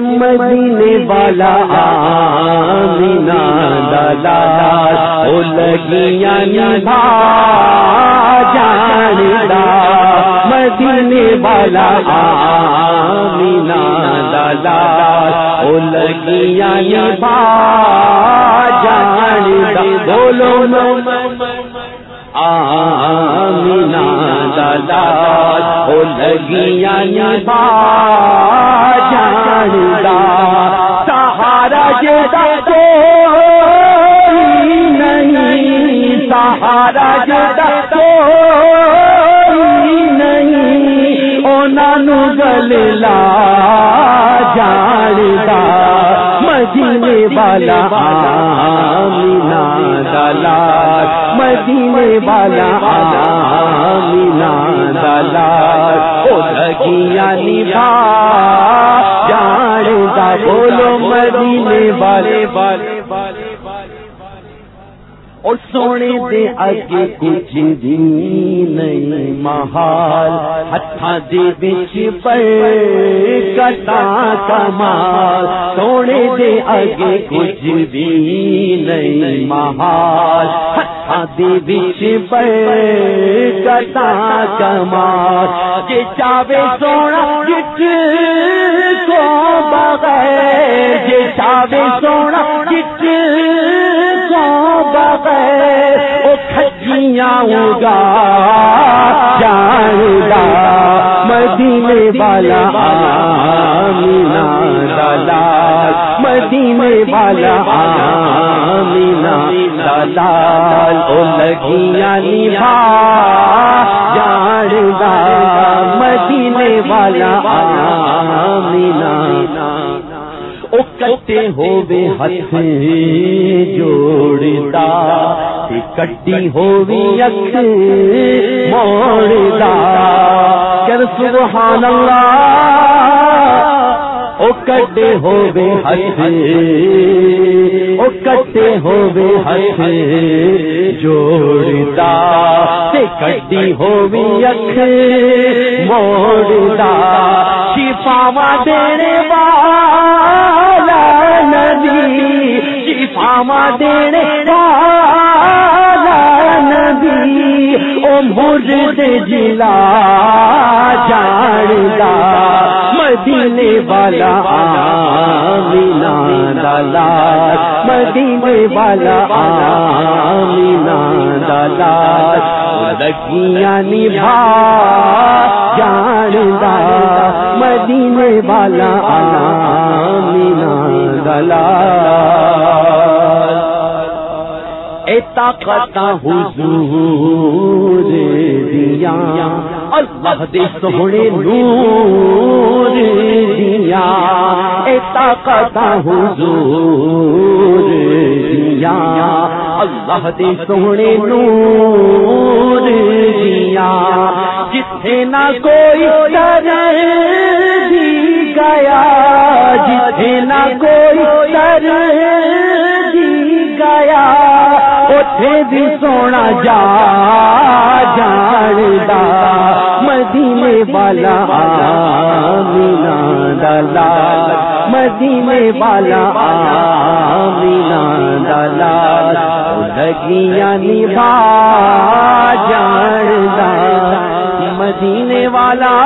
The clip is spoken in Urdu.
مدینے والا آمینہ دادا او لگیاں نبھا جاندا مدینے والا آمینہ دادا او لگیاں نبھا جاندا بولو آمینہ دادا او لگیاں نبھا جاندا سہارا جدا کو نہیں، سہارا جدا کو نہیں او نانو گللا جاندا مدینے والا مینا دالا مدینے والا مینا دالا او لگیاں نبھا جاندا بولو مدینے والے والے والے۔ اور سونے دے اگے کچھ بھی نہیں، محال ہاتھا دے بچ پر کتا کمال سونے دے اگے کچھ بھی نہیں، محال ہاتھا دے بچ پر کتا کمال جے چاوے سونا جت کو بغیر جے چاوے سونا جت کھجیاں ہوگا جاندا مدینے والا آمینہ دلال مدینے والا آمینہ دلال او لگیاں نبھا جاندا مدینے والا کٹے ہو بے ہاتھ جوڑتا کٹی ہو بھی اک موڑتا کر سبحان اللہ او کٹے ہو بے ہاتھ او کٹے ہو بے ہاتھ جوڑتا۔ کٹی ہو بھی اک موڑتا شفاوا دینے والا نبی، او مرد جلا جاندا مدینے والا آمینہ دالا مدینے والا آمینہ دالا لگیاں نبھا جاندا مدینے والا آمینہ دالا اے طاقت حضور دیا اللہ دے سونے نور دیا۔ اے طاقت حضور دیا۔ اللہ دے سونے نور دیا جتھے نہ کوئی در دی گیا، جتھے نہ کوئی در دی گیا اتے بھی سونا جا، جاندا، مدینے والا آمینہ دالا مدینے والا مینا دالا لگیاں نبھا جان مدینے والا